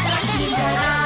Tranquila.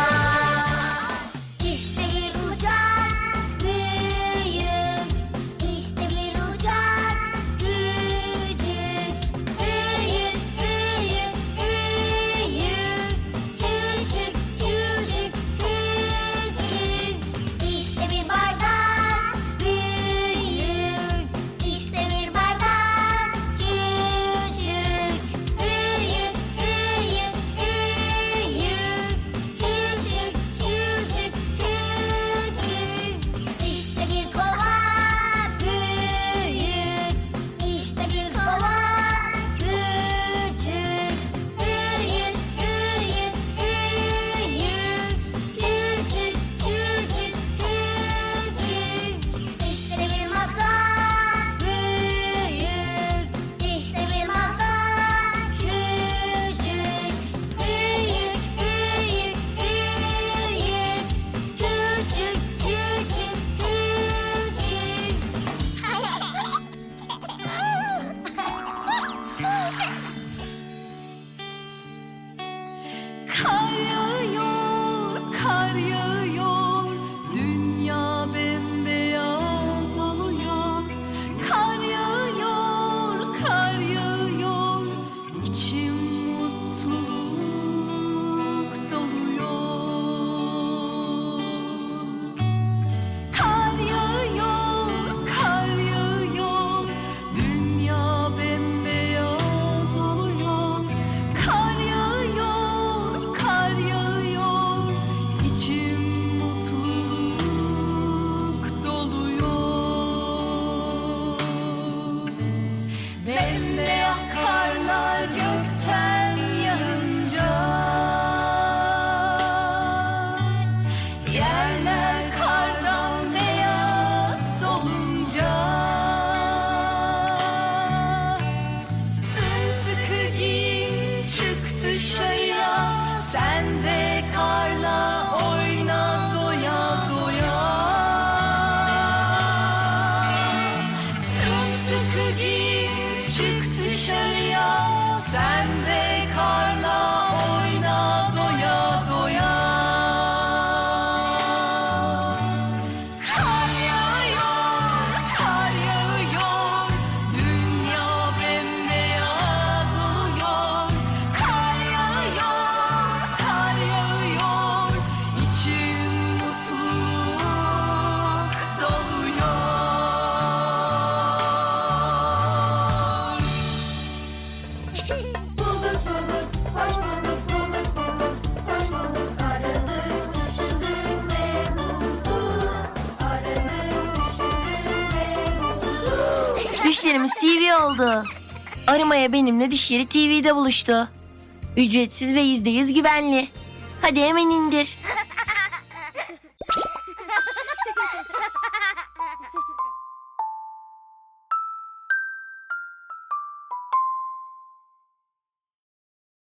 you dişlerimiz TV oldu. Arımaya benimle dişleri TV'de buluştu. Ücretsiz ve yüzde yüz güvenli. Hadi hemen indir.